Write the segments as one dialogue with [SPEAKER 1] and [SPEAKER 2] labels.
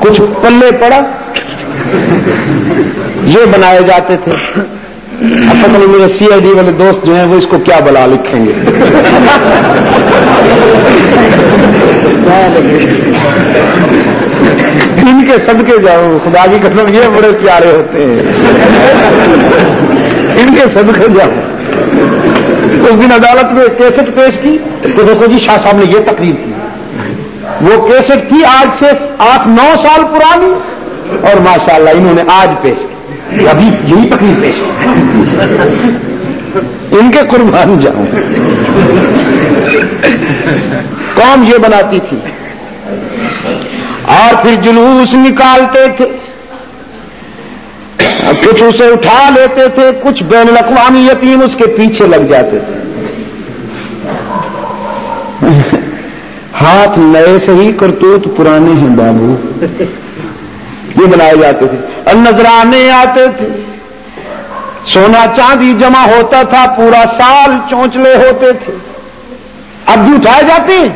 [SPEAKER 1] کچھ پلے پڑا؟ یہ بنائے جاتے تھے۔ اب پتہ نہیں میرے سی آئی ڈی والے دوست جو ہیں وہ اس کو کیا بلا لکھیں گے۔ ان کے صدقے جاؤ، خدا کی قسم، یہ بڑے پیارے ہوتے ہیں۔ ان کے صدقے جاؤ۔ اس دن عدالت میں کیسٹ پیش کی تو دیکھو جی شاہ صاحب نے یہ تقریب کی۔ وہ کیسٹ تھی آج سے آٹھ نو سال پرانی اور ماشاءاللہ انہوں نے آج پیش کی۔ ابھی یہی تقریب پیش کی۔ ان کے قربان جاؤں۔ قوم یہ بناتی تھی۔ اور پھر جلوس نکالتے تھے۔ کچھ اسے اٹھا لیتے تھے، کچھ بین الاقوامی یتیم اس کے پیچھے لگ جاتے تھے۔ ہاتھ نئے سے ہی کرتوت پرانے ہیں بابو۔ یہ بنائے جاتے تھے۔ اور نذرانے آتے تھے۔ سونا چاندی جمع ہوتا تھا، پورا سال چونچلے ہوتے تھے۔ اب بھی اٹھائے جاتے ہیں؟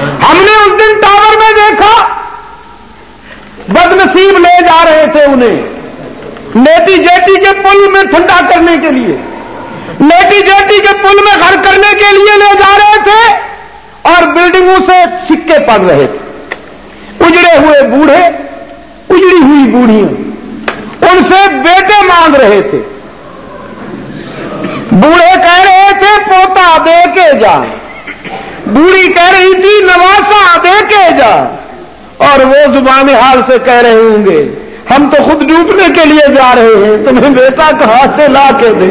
[SPEAKER 1] ہم نے اس دن ٹاور میں دیکھا بد نصیب لے جا رہے نیٹی جیٹی کے پل میں ٹھنڈا کرنے کے لیے، نیٹی جیٹی کے پل میں گھر کرنے کے لیے لے جا رہے تھے اور بلڈنگوں سے سکے پڑ رہے تھے۔ اجڑے ہوئے بوڑھے، اجڑی ہوئی بوڑھیاں، ان سے بیٹے مانگ رہے تھے۔ بوڑھے کہہ رہے تھے، پوتا دے کے جا۔ بوڑھی کہہ رہی تھی نواسا دے کے جا۔ اور وہ زبان حال سے کہہ رہے ہوں گے ہم تو خود ڈوبنے کے لیے جا رہے ہیں۔ تمہیں بیٹا کہاں سے لا کے دے؟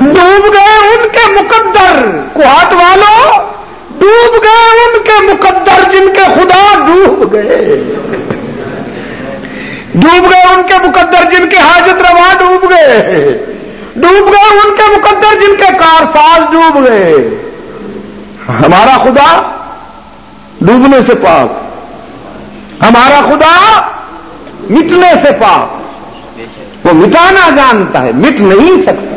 [SPEAKER 1] ڈوب گئے ان کے مقدر۔ کوہات والوں ڈوب گئے ان کے مقدر جن کے خدا ڈوب گئے۔ ڈوب گئے ان کے مقدر جن کے حاجت روا ڈوب گئے۔ ڈوب گئے ان کے مقدر جن کے کارساز ڈوب گئے۔ ہمارا خدا ڈوبنے سے پاک۔ ہمارا خدا مٹنے سے پاک وہ مٹانا جانتا ہے، مٹ نہیں سکتا۔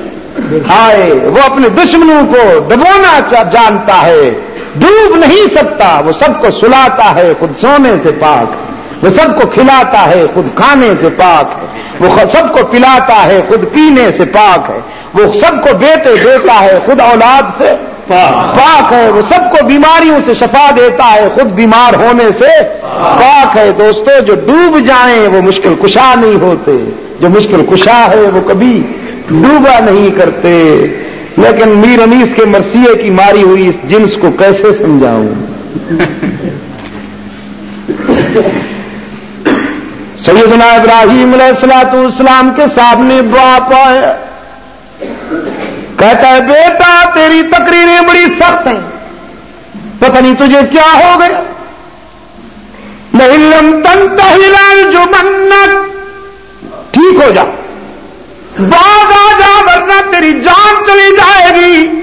[SPEAKER 1] ہائے، وہ اپنے دشمنوں کو دبونا جانتا ہے۔ ڈوب نہیں سکتا، وہ سب کو سلاتا ہے خود سونے سے پاک۔ وہ سب کو کھلاتا ہے، خود کھانے سے پاک ہے۔ وہ سب کو پلاتا ہے، خود پینے سے پاک ہے۔ وہ سب کو بیٹے دیتا ہے، خود اولاد سے پاک ہے، وہ سب کو بیماریوں سے شفا دیتا ہے، خود بیمار ہونے سے پاک ہے۔ دوستو، جو ڈوب جائیں وہ مشکل کشا نہیں ہوتے۔ جو مشکل کشا ہے وہ کبھی ڈوبا نہیں کرتے۔ لیکن میر انیس کے مرثیے کی ماری ہوئی اس جنس کو کیسے سمجھاؤں؟ سیدنا ابراہیم علیہ السلاط اسلام کے سامنے باپ آیا کہتا ہے، بیٹا، تیری تقریریں بڑی سخت ہیں۔ پتہ نہیں تجھے کیا ہو گیا نہیں تن تہلال جو منت ٹھیک ہو جا۔ بعد آ جا، ورنہ تیری جان چلی جائے گی۔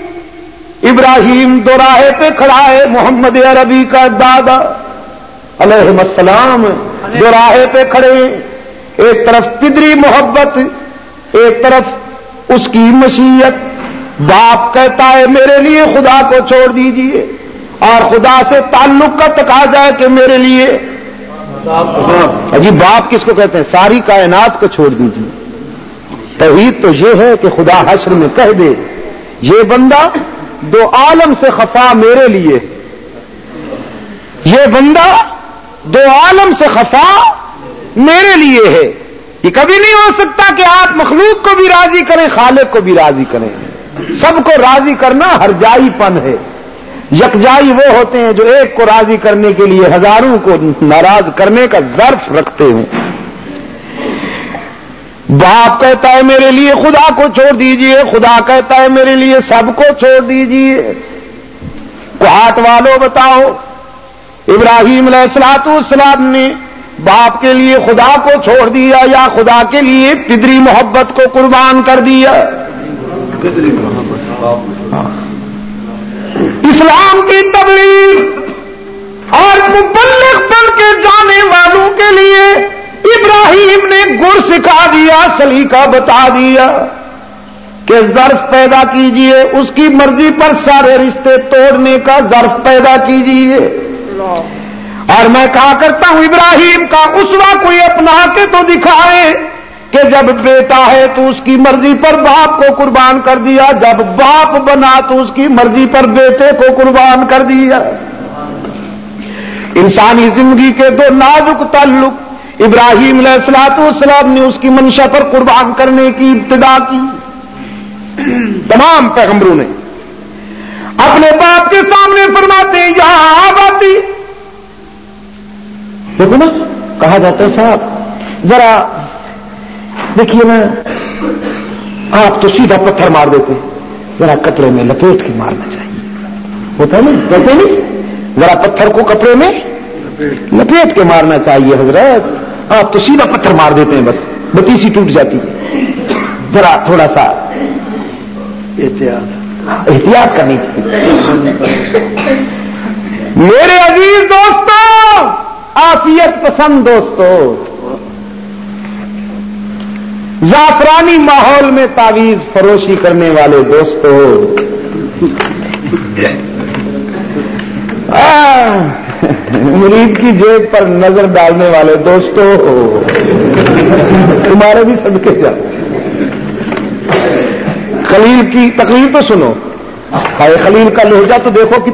[SPEAKER 1] ابراہیم دو راہے پہ کھڑا ہے، محمد عربی کا دادا۔ علیہ السلام۔ دو راہے پہ کھڑے ایک طرف پدری محبت، ایک طرف اس کی مشیت۔ باپ کہتا ہے، میرے لیے خدا کو چھوڑ دیجیے۔ اور خدا سے تعلق کا تکا جائے کہ میرے لیے۔ ہاں، جی باپ کس کو کہتے ہیں؟ ساری کائنات کو چھوڑ دیجیے توحید تو یہ ہے کہ خدا حشر میں کہہ دے، یہ بندہ دو عالم سے خفا میرے لیے۔ یہ بندہ دو عالم سے خفا میرے لیے ہے یہ کبھی نہیں ہو سکتا کہ آپ مخلوق کو بھی راضی کریں، خالق کو بھی راضی کریں۔ سب کو راضی کرنا ہر جائی پن ہے۔ یکجائی وہ ہوتے ہیں جو ایک کو راضی کرنے کے لیے ہزاروں کو ناراض کرنے کا ظرف رکھتے ہیں۔ باپ کہتا ہے میرے لیے خدا کو چھوڑ دیجیے، خدا کہتا ہے میرے لیے سب کو چھوڑ دیجیے۔ ہاتھ والوں بتاؤ ابراہیم علیہ السلاط اسلام نے باپ کے لیے خدا کو چھوڑ دیا یا خدا کے لیے پدری محبت کو قربان کر دیا۔ اسلام کی تبلیغ اور مبلغ بن کے جانے والوں کے لیے ابراہیم نے گر سکھا دیا سلیقہ بتا دیا کہ ظرف پیدا کیجیے اس کی مرضی پر سارے رشتے توڑنے کا ظرف پیدا کیجیے۔ اور میں کہا کرتا ہوں ابراہیم کا اسوا کوئی اپنا کے تو دکھائے کہ جب بیٹا ہے تو اس کی مرضی پر باپ کو قربان کر دیا، جب باپ بنا تو اس کی مرضی پر بیٹے کو قربان کر دیا۔ انسانی زندگی کے دو نازک تعلق، ابراہیم علیہ السلاط والسلام نے اس کی منشا پر قربان کرنے کی ابتدا کی۔ تمام پیغمبروں نے اپنے باپ کے سامنے فرماتے ہیں یہاں دیکھو نا کہا جاتا ہے صاحب۔ ذرا دیکھیے نا آپ تو سیدھا پتھر مار دیتے ذرا کپڑے میں لپیٹ کے مارنا چاہیے۔ ہوتا ہے نا؟ کہتے نہیں ذرا پتھر کو کپڑے میں لپیٹ کے مارنا چاہیے حضرت۔ آپ تو سیدھا پتھر مار دیتے ہیں بس۔ بتیسی ٹوٹ جاتی ہے۔ ذرا تھوڑا سا احتیاط۔ احتیاط کرنی چاہیے۔ میرے عزیز دوستوں آفیت پسند دوستوں زعفرانی ماحول میں تعویذ فروشی کرنے والے دوستوں مرید کی جیب پر نظر ڈالنے والے دوستوں تمہارے بھی سب کے جاؤ خلیل کی تکلیف تو سنو. خلیل کا لہجہ تو دیکھو کہ